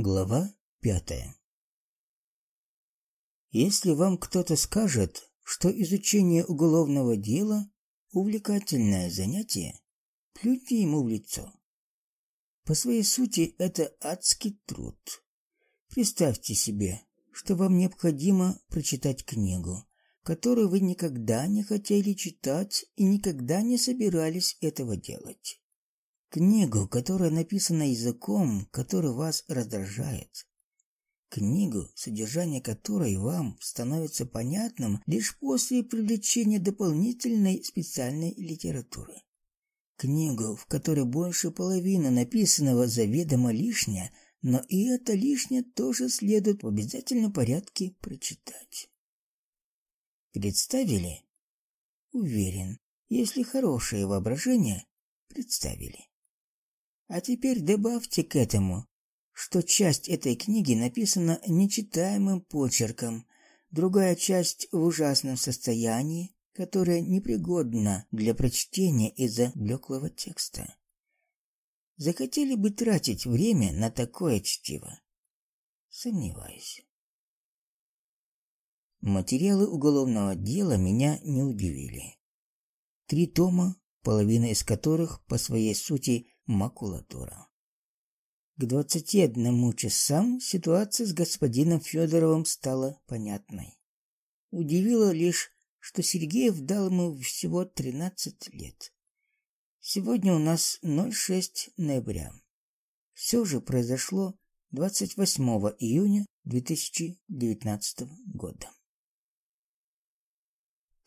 Глава пятая. Если вам кто-то скажет, что изучение уголовного дела увлекательное занятие, плюньте ему в лицо. По своей сути это адский труд. Представьте себе, что вам необходимо прочитать книгу, которую вы никогда не хотели читать и никогда не собирались этого делать. Книгу, которая написана языком, который вас раздражает. Книгу, содержание которой вам становится понятным лишь после привлечения дополнительной специальной литературы. Книгу, в которой больше половины написанного заведомо лишнее, но и это лишнее тоже следует в обязательном порядке прочитать. Представили? Уверен, если хорошее воображение, представили. А теперь добавьте к этому, что часть этой книги написана нечитаемым почерком, другая часть в ужасном состоянии, которое непригодно для прочтения из-за блеклого текста. Захотели бы тратить время на такое чтиво? Сомневаюсь. Материалы уголовного дела меня не удивили. Три тома, половина из которых по своей сути макулатура. К двадцати одному часам ситуация с господином Федоровым стала понятной. Удивило лишь, что Сергеев дал ему всего тринадцать лет. Сегодня у нас 06 ноября. Все же произошло 28 июня 2019 года.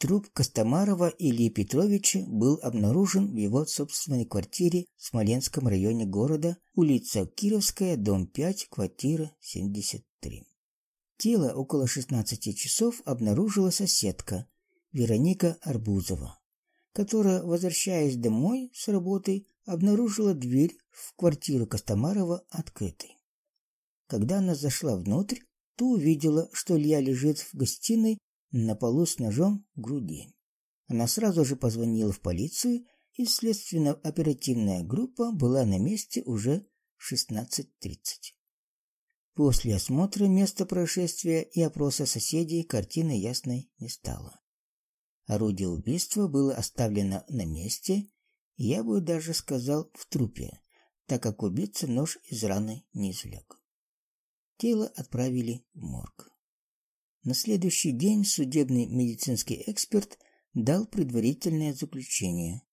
Труп Костомарова Ильи Петровича был обнаружен в его собственной квартире в Смоленском районе города, улица Кировская, дом 5, квартира 73. Тело около 16 часов обнаружила соседка Вероника Арбузова, которая, возвращаясь домой с работы, обнаружила дверь в квартиру Костомарова открытой. Когда она зашла внутрь, то увидела, что Илья лежит в гостиной на полу с ножом в груди. Она сразу же позвонила в полицию, и следственно-оперативная группа была на месте уже в 16.30. После осмотра места происшествия и опроса соседей картина ясной не стала. Орудие убийства было оставлено на месте, я бы даже сказал в трупе, так как убийца нож из раны не извлек. Тело отправили в морг. На следующий день судебный медицинский эксперт дал предварительное заключение.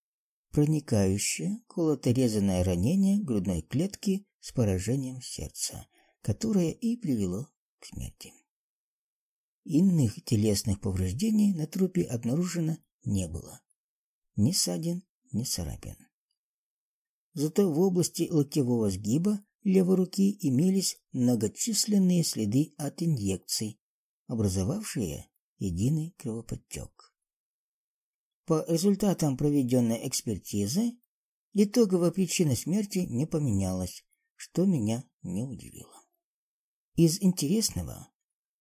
Проникающее колото-резанное ранение грудной клетки с поражением сердца, которое и привело к смерти. Иных телесных повреждений на трупе обнаружено не было. Ни ссадин, ни царапин. Зато в области локтевого сгиба левой руки имелись многочисленные следы от инъекций, образовавшие единый кровоподтек. По результатам проведенной экспертизы итоговая причина смерти не поменялась, что меня не удивило. Из интересного,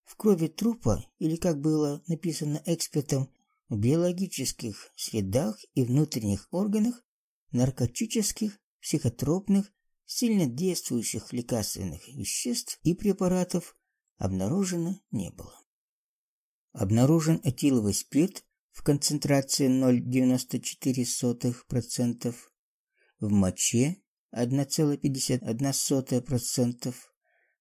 в крови трупа, или как было написано экспертом, в биологических средах и внутренних органах наркотических, психотропных, сильно действующих лекарственных веществ и препаратов обнаружено не было. Обнаружен этиловый спирт в концентрации 0,94%, в моче 1,51%,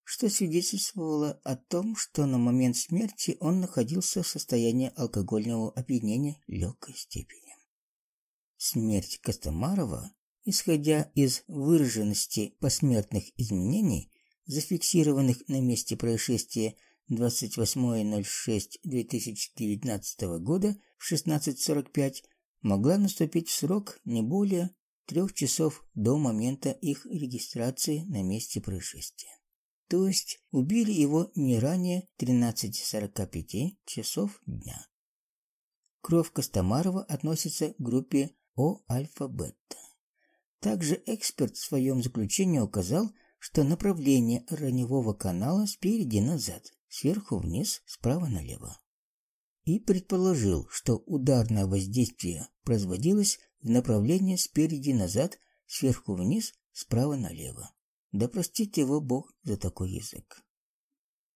что свидетельствовало о том, что на момент смерти он находился в состоянии алкогольного опьянения легкой степени. Смерть Костомарова, исходя из выраженности посмертных изменений, зафиксированных на месте происшествия 28.06.2019 года в 16.45, могла наступить в срок не более трех часов до момента их регистрации на месте происшествия. То есть убили его не ранее 13.45 часов дня. Кровь Костомарова относится к группе О-альфа-бета. Также эксперт в своем заключении указал, что направление раневого канала спереди назад, сверху вниз, справа налево. И предположил, что ударное воздействие производилось в направлении спереди назад, сверху вниз, справа налево. Да простит его Бог за такой язык.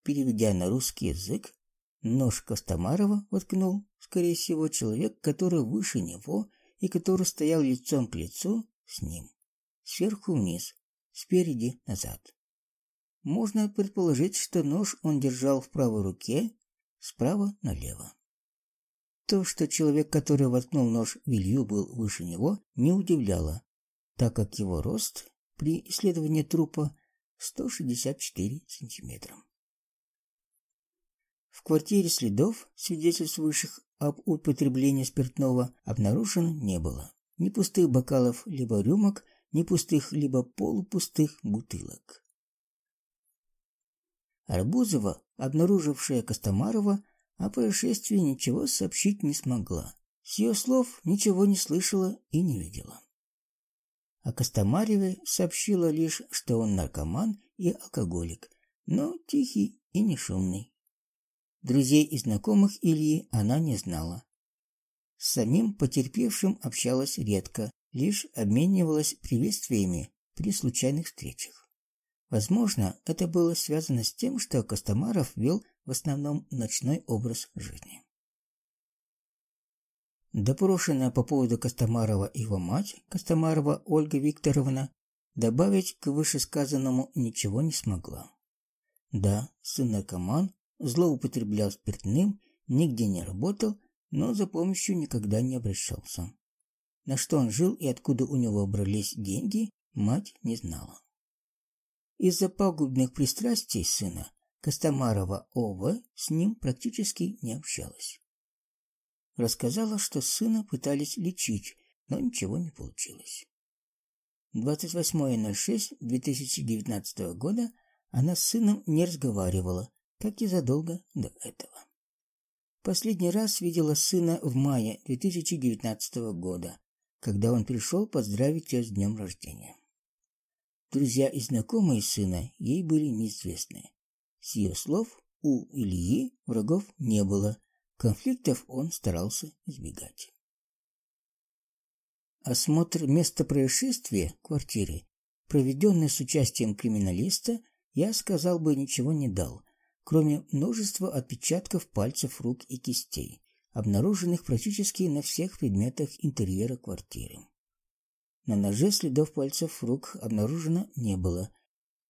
Переведя на русский язык, нож Костомарова воткнул, скорее всего, человек, который выше него и который стоял лицом к лицу с ним, сверху вниз, спереди назад. Можно предположить, что нож он держал в правой руке, справа налево. То, что человек, который воткнул нож в Илью, был выше него, не удивляло, так как его рост при исследовании трупа 164 сантиметра. В квартире следов, свидетельствующих об употреблении спиртного, обнаружено не было. Ни пустых бокалов либо рюмок, ни пустых либо полупустых бутылок. Арбузова, обнаружившая Костомарова, о происшествии ничего сообщить не смогла. С ее слов ничего не слышала и не видела. А Костомареве сообщила лишь, что он наркоман и алкоголик, но тихий и не шумный. Друзей и знакомых Ильи она не знала. С самим потерпевшим общалась редко, лишь обменивалась приветствиями при случайных встречах. Возможно, это было связано с тем, что Костомаров вел в основном ночной образ жизни. Допрошенная по поводу Костомарова его мать, Костомарова Ольга Викторовна, добавить к вышесказанному ничего не смогла. Да, сын наркоман, злоупотреблял спиртным, нигде не работал, но за помощью никогда не обращался. На что он жил и откуда у него брались деньги, мать не знала. Из-за пагубных пристрастий сына Костомарова Ова с ним практически не общалась. Рассказала, что сына пытались лечить, но ничего не получилось. 28.06.2019 года она с сыном не разговаривала, как и задолго до этого. Последний раз видела сына в мае 2019 года, когда он пришел поздравить ее с днем рождения. Друзья и знакомые сына ей были неизвестны. С ее слов, у Ильи врагов не было, конфликтов он старался избегать. Осмотр места происшествия, квартиры, проведенный с участием криминалиста, я сказал бы ничего не дал, кроме множества отпечатков пальцев рук и кистей, обнаруженных практически на всех предметах интерьера квартиры. На ноже следов пальцев рук обнаружено не было.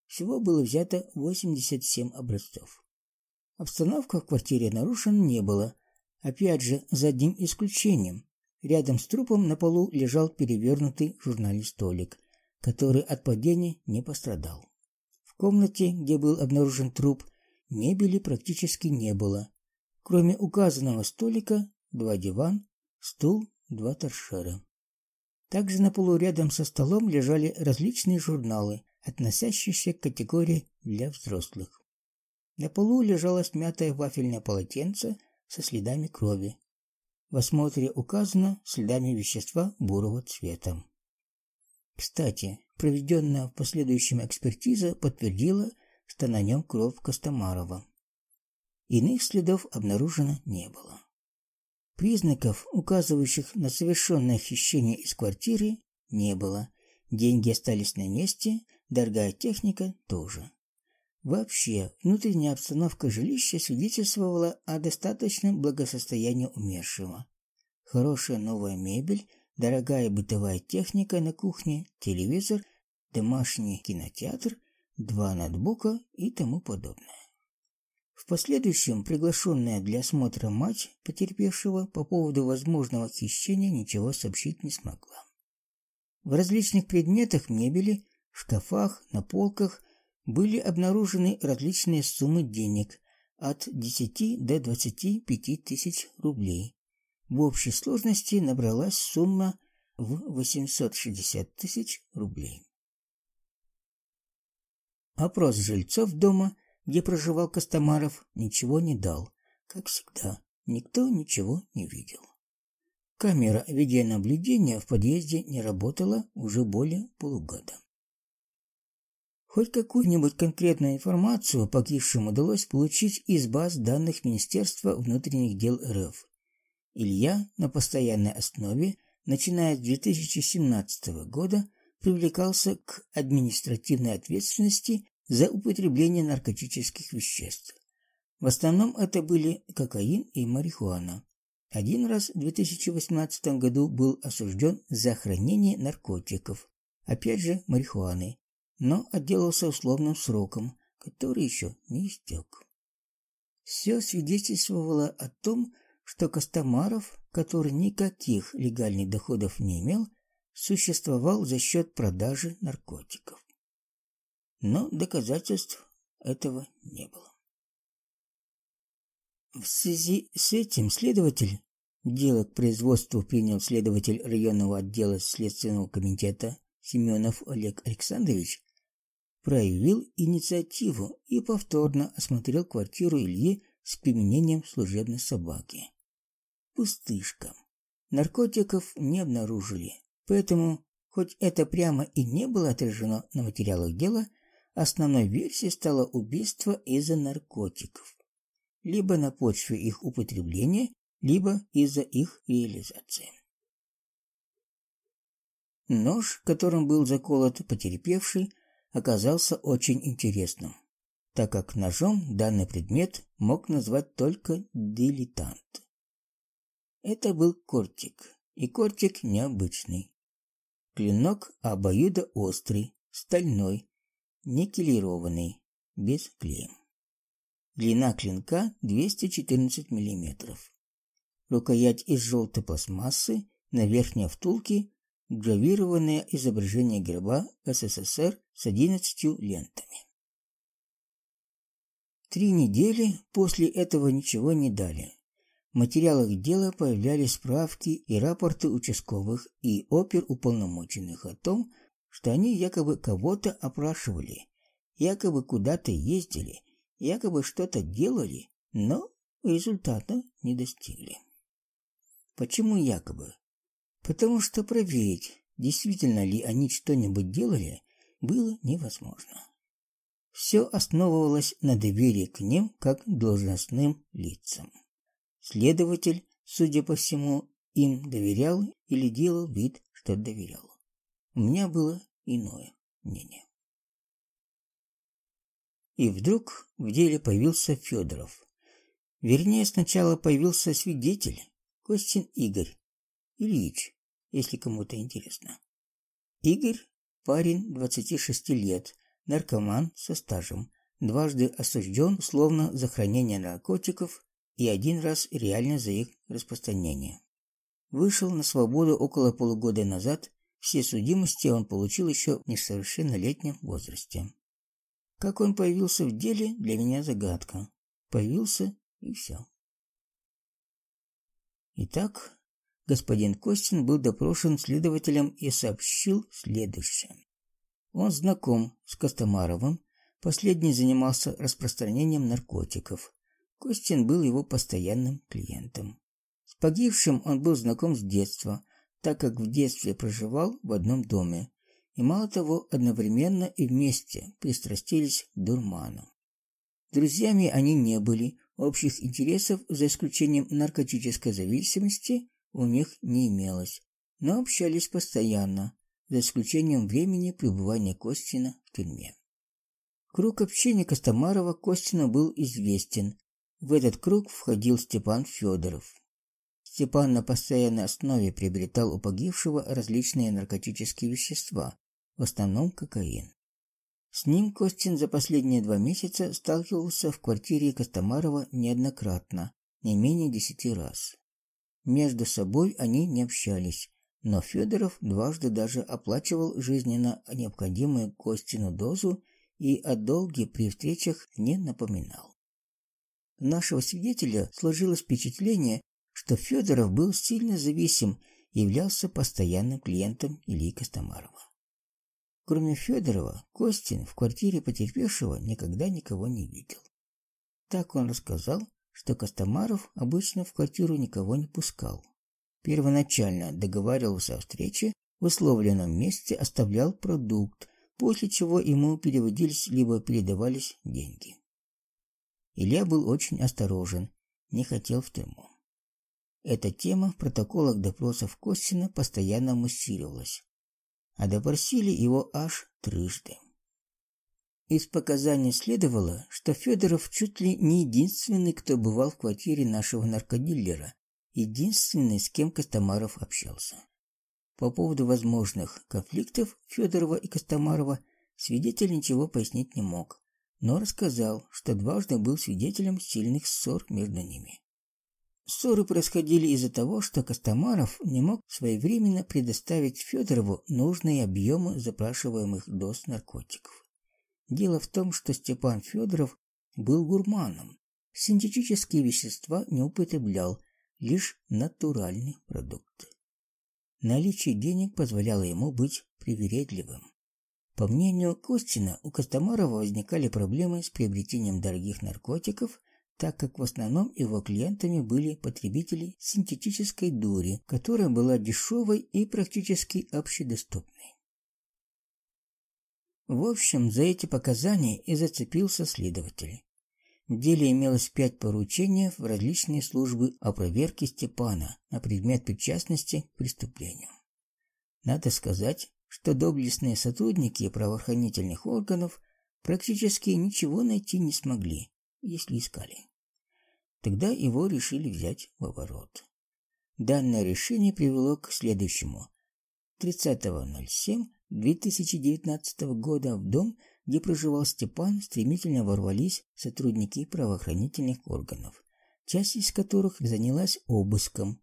Всего было взято 87 образцов. Обстановка в квартире нарушена не было. Опять же, за одним исключением. Рядом с трупом на полу лежал перевернутый журнальный столик, который от падения не пострадал. В комнате, где был обнаружен труп, Мебели практически не было. Кроме указанного столика, два диван, стул, два торшера. Также на полу рядом со столом лежали различные журналы, относящиеся к категории для взрослых. На полу лежало смятое вафельное полотенце со следами крови. В осмотре указано следами вещества бурого цвета. Кстати, проведенная в последующем экспертиза подтвердила, что на нем кровь Костомарова. Иных следов обнаружено не было. Признаков, указывающих на совершенное хищение из квартиры, не было. Деньги остались на месте, дорогая техника тоже. Вообще, внутренняя обстановка жилища свидетельствовала о достаточном благосостоянии умершего. Хорошая новая мебель, дорогая бытовая техника на кухне, телевизор, домашний кинотеатр – два ноутбука и тому подобное. В последующем приглашенная для осмотра мать потерпевшего по поводу возможного хищения ничего сообщить не смогла. В различных предметах мебели, шкафах, на полках были обнаружены различные суммы денег от 10 до 25 тысяч рублей. В общей сложности набралась сумма в 860 тысяч рублей. Опрос жильцов дома, где проживал Костомаров, ничего не дал. Как всегда, никто ничего не видел. Камера видеонаблюдения в подъезде не работала уже более полугода. Хоть какую-нибудь конкретную информацию погибшим удалось получить из баз данных Министерства внутренних дел РФ. Илья на постоянной основе, начиная с 2017 года, привлекался к административной ответственности за употребление наркотических веществ. В основном это были кокаин и марихуана. Один раз в 2018 году был осужден за хранение наркотиков, опять же марихуаны, но отделался условным сроком, который еще не истек. Все свидетельствовало о том, что Костомаров, который никаких легальных доходов не имел, существовал за счет продажи наркотиков. Но доказательств этого не было. В связи с этим следователь дело к производству принял следователь районного отдела Следственного комитета Семенов Олег Александрович, проявил инициативу и повторно осмотрел квартиру Ильи с применением служебной собаки пустышка. Наркотиков не обнаружили, поэтому, хоть это прямо и не было отражено на материалах дела, основной версией стало убийство из-за наркотиков. Либо на почве их употребления, либо из-за их реализации. Нож, которым был заколот потерпевший, оказался очень интересным, так как ножом данный предмет мог назвать только дилетант. Это был кортик, и кортик необычный. Клинок обоюдоострый, стальной, никелированный, без клея. Длина клинка 214 мм. Рукоять из желтой пластмассы, на верхней втулке гравированное изображение герба СССР с 11 лентами. Три недели после этого ничего не дали. В материалах дела появлялись справки и рапорты участковых и оперуполномоченных о том, что они якобы кого-то опрашивали, якобы куда-то ездили, якобы что-то делали, но результата не достигли. Почему якобы? Потому что проверить, действительно ли они что-нибудь делали, было невозможно. Все основывалось на доверии к ним как должностным лицам. Следователь, судя по всему, им доверял или делал вид, что доверял. У меня было иное мнение. И вдруг в деле появился Федоров. Вернее, сначала появился свидетель, Костин Игорь Ильич, если кому-то интересно. Игорь парень 26 лет, наркоман со стажем, дважды осужден словно за хранение наркотиков и один раз реально за их распространение. Вышел на свободу около полугода назад, все судимости он получил еще в несовершеннолетнем возрасте. Как он появился в деле, для меня загадка. Появился и все. Итак, господин Костин был допрошен следователем и сообщил следующее. Он знаком с Костомаровым, последний занимался распространением наркотиков, Костин был его постоянным клиентом. С погибшим он был знаком с детства, так как в детстве проживал в одном доме, и мало того, одновременно и вместе пристрастились к дурману. Друзьями они не были, общих интересов, за исключением наркотической зависимости, у них не имелось, но общались постоянно, за исключением времени пребывания Костина в тюрьме. Круг общения Костомарова Костину был известен, в этот круг входил Степан Федоров. Степан на постоянной основе приобретал у погибшего различные наркотические вещества, в основном кокаин. С ним Костин за последние два месяца сталкивался в квартире Костомарова неоднократно, не менее десяти раз. Между собой они не общались, но Федоров дважды даже оплачивал жизненно необходимую Костину дозу и о долге при встречах не напоминал нашего свидетеля сложилось впечатление, что Федоров был сильно зависим являлся постоянным клиентом Ильи Костомарова. Кроме Федорова, Костин в квартире потерпевшего никогда никого не видел. Так он рассказал, что Костомаров обычно в квартиру никого не пускал. Первоначально договаривался о встрече, в условленном месте оставлял продукт, после чего ему переводились либо передавались деньги. Илья был очень осторожен, не хотел в тюрьму. Эта тема в протоколах допросов Костина постоянно муссировалась. а допросили его аж трижды. Из показаний следовало, что Федоров чуть ли не единственный, кто бывал в квартире нашего наркодилера, единственный, с кем Костомаров общался. По поводу возможных конфликтов Федорова и Костомарова свидетель ничего пояснить не мог, но рассказал, что дважды был свидетелем сильных ссор между ними. Ссоры происходили из-за того, что Костомаров не мог своевременно предоставить Федорову нужные объемы запрашиваемых доз наркотиков. Дело в том, что Степан Федоров был гурманом. Синтетические вещества не употреблял, лишь натуральные продукты. Наличие денег позволяло ему быть привередливым. По мнению Костина, у Костомарова возникали проблемы с приобретением дорогих наркотиков, так как в основном его клиентами были потребители синтетической дури, которая была дешевой и практически общедоступной. В общем, за эти показания и зацепился следователь. В деле имелось пять поручений в различные службы о проверке Степана на предмет причастности к преступлению. Надо сказать, что доблестные сотрудники правоохранительных органов практически ничего найти не смогли, если искали. Тогда его решили взять в оборот. Данное решение привело к следующему. 30.07 2019 года в дом, где проживал Степан, стремительно ворвались сотрудники правоохранительных органов, часть из которых занялась обыском.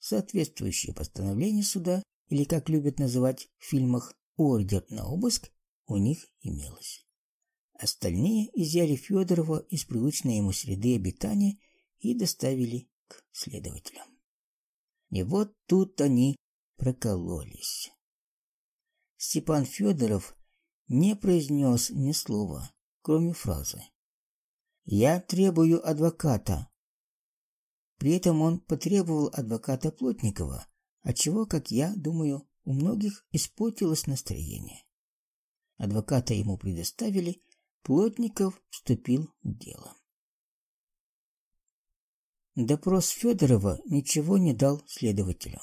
Соответствующее постановление суда, или как любят называть в фильмах ордер на обыск, у них имелось. Остальные изъяли Федорова из привычной ему среды обитания и доставили к следователям. И вот тут они прокололись. Степан Федоров не произнес ни слова, кроме фразы «Я требую адвоката». При этом он потребовал адвоката Плотникова, отчего, как я думаю, у многих испортилось настроение. Адвоката ему предоставили, Плотников вступил в дело. Допрос Федорова ничего не дал следователю.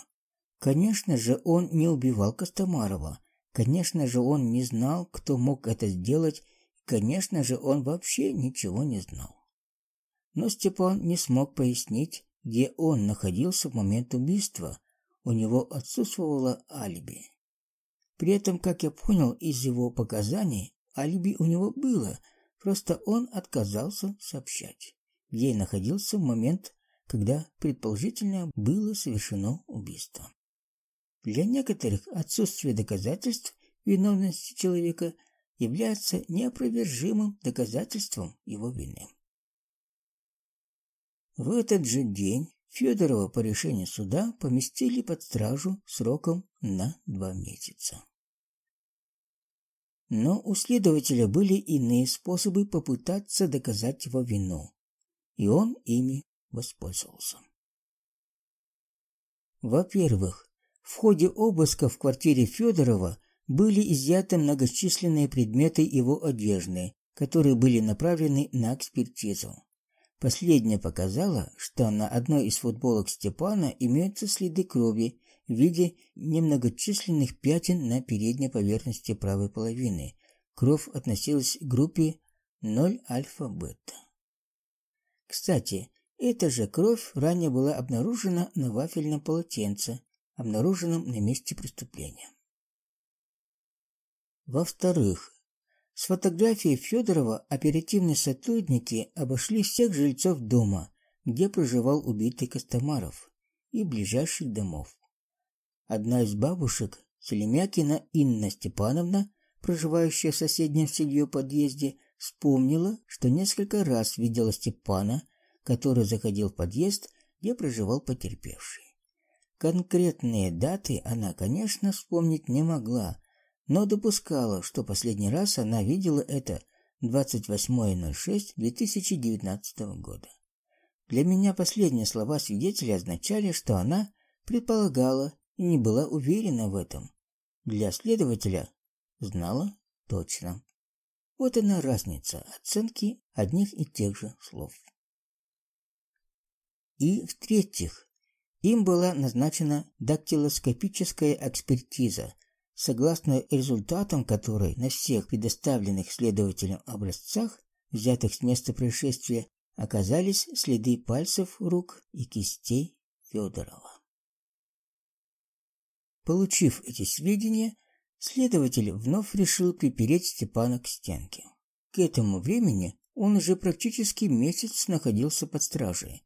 Конечно же, он не убивал Костомарова, Конечно же, он не знал, кто мог это сделать, конечно же, он вообще ничего не знал. Но Степан не смог пояснить, где он находился в момент убийства. У него отсутствовало алиби. При этом, как я понял из его показаний, алиби у него было, просто он отказался сообщать, где находился в момент, когда предположительно было совершено убийство. Для некоторых отсутствие доказательств виновности человека является неопровержимым доказательством его вины. В этот же день Федорова по решению суда поместили под стражу сроком на два месяца. Но у следователя были иные способы попытаться доказать его вину, и он ими воспользовался. Во-первых, в ходе обыска в квартире Федорова были изъяты многочисленные предметы его одежды, которые были направлены на экспертизу. Последняя показала, что на одной из футболок Степана имеются следы крови в виде немногочисленных пятен на передней поверхности правой половины. Кровь относилась к группе 0 альфа-бета. Кстати, эта же кровь ранее была обнаружена на вафельном полотенце, обнаруженном на месте преступления. Во-вторых, с фотографией Федорова оперативные сотрудники обошли всех жильцов дома, где проживал убитый Костомаров, и ближайших домов. Одна из бабушек, Селемякина Инна Степановна, проживающая в соседнем с ее подъезде, вспомнила, что несколько раз видела Степана, который заходил в подъезд, где проживал потерпевший. Конкретные даты она, конечно, вспомнить не могла, но допускала, что последний раз она видела это 28.06.2019 года. Для меня последние слова свидетеля означали, что она предполагала и не была уверена в этом. Для следователя знала точно. Вот она разница оценки одних и тех же слов. И в-третьих, им была назначена дактилоскопическая экспертиза, согласно результатам которой на всех предоставленных следователям образцах, взятых с места происшествия, оказались следы пальцев рук и кистей Федорова. Получив эти сведения, следователь вновь решил припереть Степана к стенке. К этому времени он уже практически месяц находился под стражей,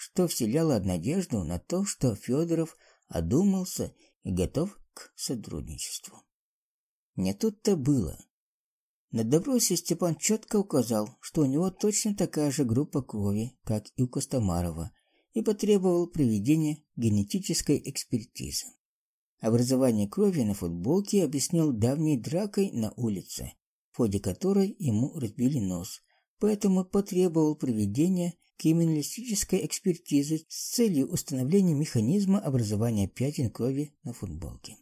что вселяло надежду на то, что Федоров одумался и готов к сотрудничеству. Не тут-то было. На допросе Степан четко указал, что у него точно такая же группа крови, как и у Костомарова, и потребовал проведения генетической экспертизы. Образование крови на футболке объяснил давней дракой на улице, в ходе которой ему разбили нос, поэтому потребовал проведения криминалистической экспертизы с целью установления механизма образования пятен крови на футболке.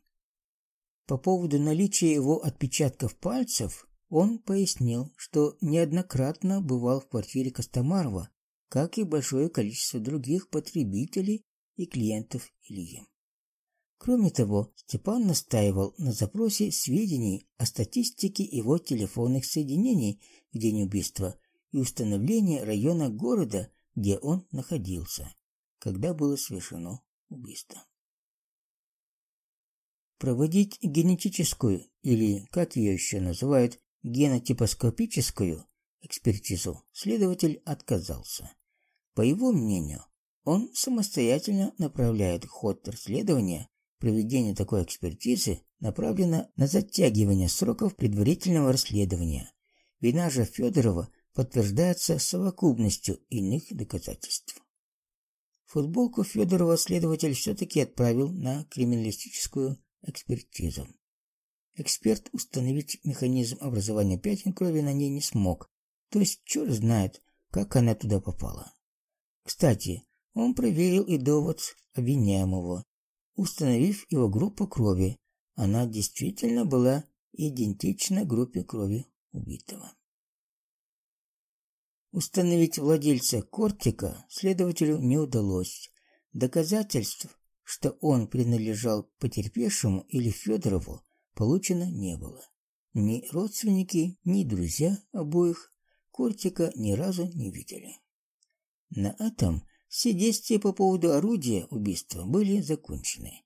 По поводу наличия его отпечатков пальцев он пояснил, что неоднократно бывал в квартире Костомарова, как и большое количество других потребителей и клиентов Ильи. Кроме того, Степан настаивал на запросе сведений о статистике его телефонных соединений в день убийства и установлении района города, где он находился, когда было совершено убийство. Проводить генетическую или, как ее еще называют, генотипоскопическую экспертизу следователь отказался. По его мнению, он самостоятельно направляет ход расследования Проведение такой экспертизы направлено на затягивание сроков предварительного расследования. Вина же Федорова подтверждается совокупностью иных доказательств. Футболку Федорова следователь все-таки отправил на криминалистическую экспертизу. Эксперт установить механизм образования пятен крови на ней не смог, то есть черт знает, как она туда попала. Кстати, он проверил и довод обвиняемого, установив его группу крови. Она действительно была идентична группе крови убитого. Установить владельца кортика следователю не удалось. Доказательств, что он принадлежал потерпевшему или Федорову, получено не было. Ни родственники, ни друзья обоих кортика ни разу не видели. На этом все действия по поводу орудия убийства были закончены.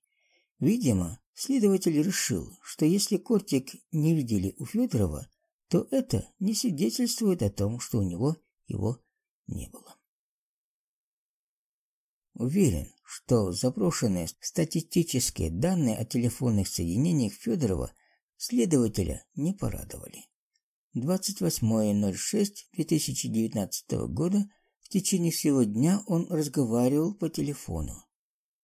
Видимо, следователь решил, что если кортик не видели у Федорова, то это не свидетельствует о том, что у него его не было. Уверен, что запрошенные статистические данные о телефонных соединениях Федорова следователя не порадовали. 28.06.2019 года течение всего дня он разговаривал по телефону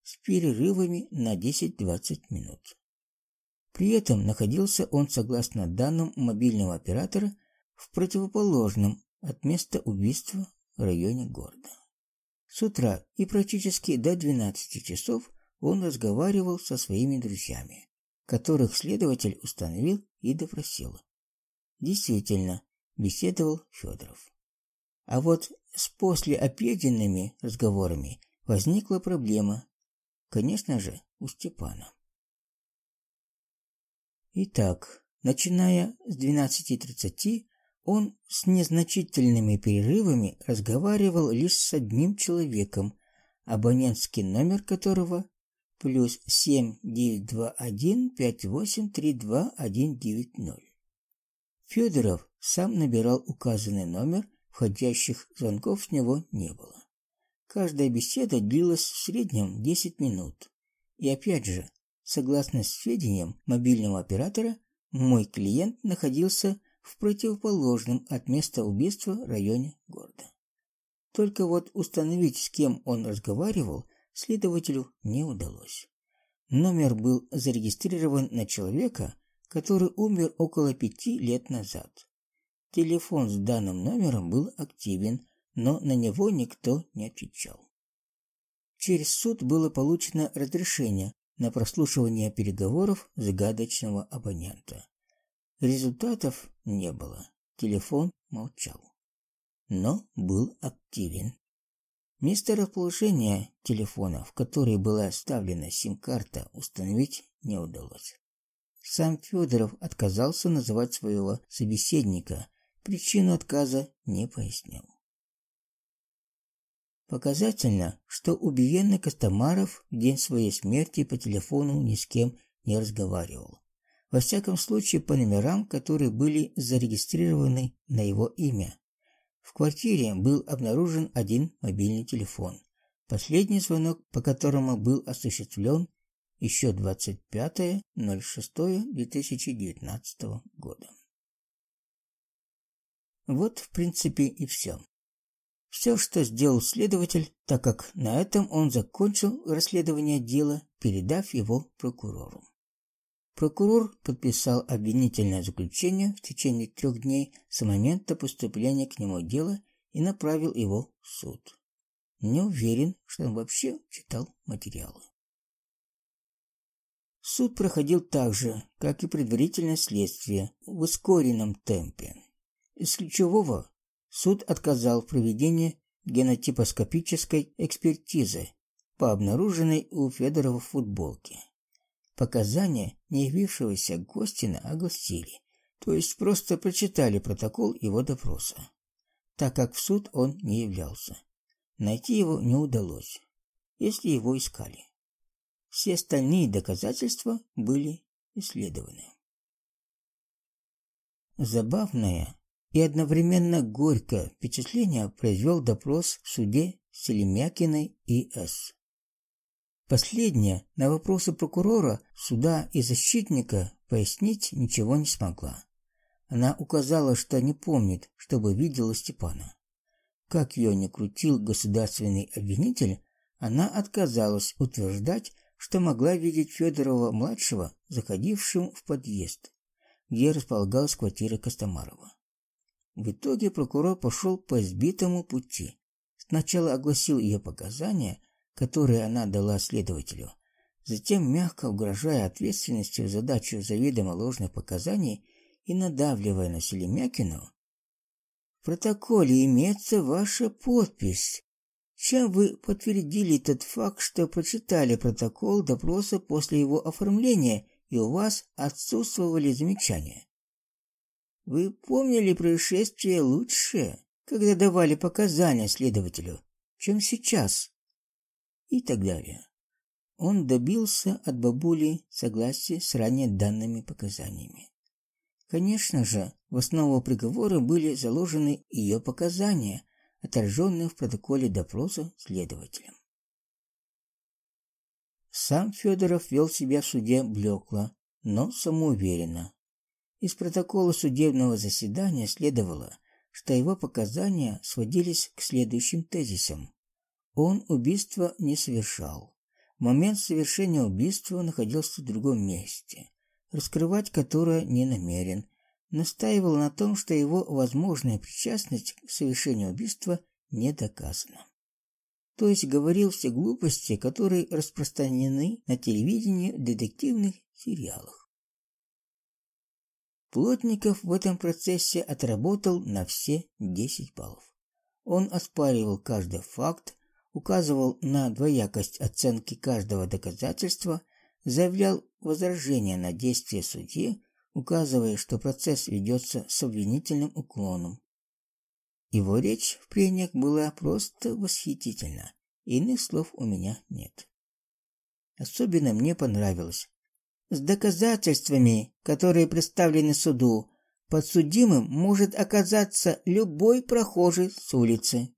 с перерывами на 10-20 минут. При этом находился он, согласно данным мобильного оператора, в противоположном от места убийства районе города. С утра и практически до 12 часов он разговаривал со своими друзьями, которых следователь установил и допросил. Действительно, беседовал Федоров. А вот с послеобеденными разговорами возникла проблема. Конечно же, у Степана. Итак, начиная с 12.30, он с незначительными перерывами разговаривал лишь с одним человеком, абонентский номер которого плюс 792158329190. Федоров сам набирал указанный номер Входящих звонков с него не было. Каждая беседа длилась в среднем 10 минут. И опять же, согласно сведениям мобильного оператора, мой клиент находился в противоположном от места убийства районе города. Только вот установить, с кем он разговаривал, следователю не удалось. Номер был зарегистрирован на человека, который умер около пяти лет назад. Телефон с данным номером был активен, но на него никто не отвечал. Через суд было получено разрешение на прослушивание переговоров загадочного абонента. Результатов не было. Телефон молчал. Но был активен. Место расположения телефона, в который была вставлена сим-карта, установить не удалось. Сам Федоров отказался называть своего собеседника, причину отказа не пояснил. Показательно, что убиенный Костомаров в день своей смерти по телефону ни с кем не разговаривал. Во всяком случае, по номерам, которые были зарегистрированы на его имя. В квартире был обнаружен один мобильный телефон. Последний звонок, по которому был осуществлен еще 25.06.2019 года. Вот, в принципе, и все. Все, что сделал следователь, так как на этом он закончил расследование дела, передав его прокурору. Прокурор подписал обвинительное заключение в течение трех дней с момента поступления к нему дела и направил его в суд. Не уверен, что он вообще читал материалы. Суд проходил так же, как и предварительное следствие, в ускоренном темпе. Из ключевого суд отказал в проведении генотипоскопической экспертизы по обнаруженной у Федорова футболке. Показания не явившегося Гостина огласили, то есть просто прочитали протокол его допроса, так как в суд он не являлся. Найти его не удалось, если его искали. Все остальные доказательства были исследованы. Забавное и одновременно горькое впечатление произвел допрос в суде Селемякиной И.С. Последняя на вопросы прокурора, суда и защитника пояснить ничего не смогла. Она указала, что не помнит, чтобы видела Степана. Как ее не крутил государственный обвинитель, она отказалась утверждать, что могла видеть Федорова-младшего, заходившим в подъезд, где располагалась квартира Костомарова. В итоге прокурор пошел по избитому пути. Сначала огласил ее показания, которые она дала следователю, затем мягко угрожая ответственностью за дачу заведомо ложных показаний и надавливая на Селемякину. В протоколе имеется ваша подпись. Чем вы подтвердили тот факт, что прочитали протокол допроса после его оформления, и у вас отсутствовали замечания? Вы помнили происшествие лучше, когда давали показания следователю, чем сейчас. И так далее. Он добился от бабули согласия с ранее данными показаниями. Конечно же, в основу приговора были заложены ее показания, отраженные в протоколе допроса следователем. Сам Федоров вел себя в суде блекло, но самоуверенно. Из протокола судебного заседания следовало, что его показания сводились к следующим тезисам. Он убийство не совершал. В момент совершения убийства находился в другом месте, раскрывать которое не намерен. Настаивал на том, что его возможная причастность к совершению убийства не доказана. То есть говорил все глупости, которые распространены на телевидении в детективных сериалах. Плотников в этом процессе отработал на все 10 баллов. Он оспаривал каждый факт, указывал на двоякость оценки каждого доказательства, заявлял возражения на действия судьи, указывая, что процесс ведется с обвинительным уклоном. Его речь в прениях была просто восхитительна. Иных слов у меня нет. Особенно мне понравилось, с доказательствами, которые представлены суду, подсудимым может оказаться любой прохожий с улицы.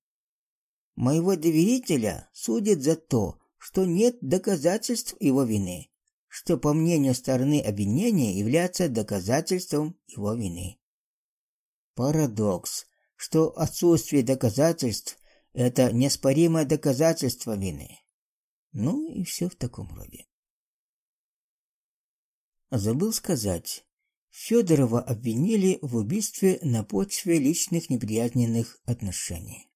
Моего доверителя судят за то, что нет доказательств его вины, что по мнению стороны обвинения является доказательством его вины. Парадокс, что отсутствие доказательств это неоспоримое доказательство вины. Ну и все в таком роде. Забыл сказать. Федорова обвинили в убийстве на почве личных неприязненных отношений.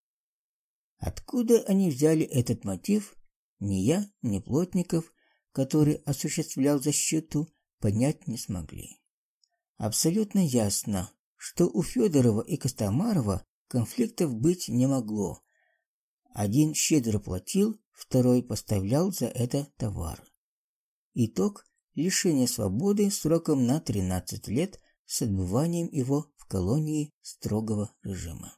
Откуда они взяли этот мотив, ни я, ни Плотников, который осуществлял защиту, понять не смогли. Абсолютно ясно, что у Федорова и Костомарова конфликтов быть не могло. Один щедро платил, второй поставлял за это товар. Итог лишение свободы сроком на 13 лет с отбыванием его в колонии строгого режима.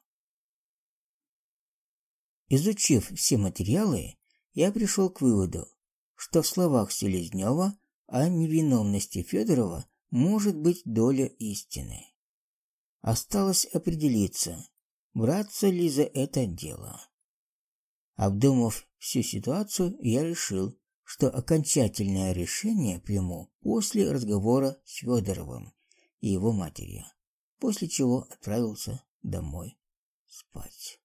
Изучив все материалы, я пришел к выводу, что в словах Селезнева о невиновности Федорова может быть доля истины. Осталось определиться, браться ли за это дело. Обдумав всю ситуацию, я решил, что окончательное решение приму после разговора с Федоровым и его матерью, после чего отправился домой спать.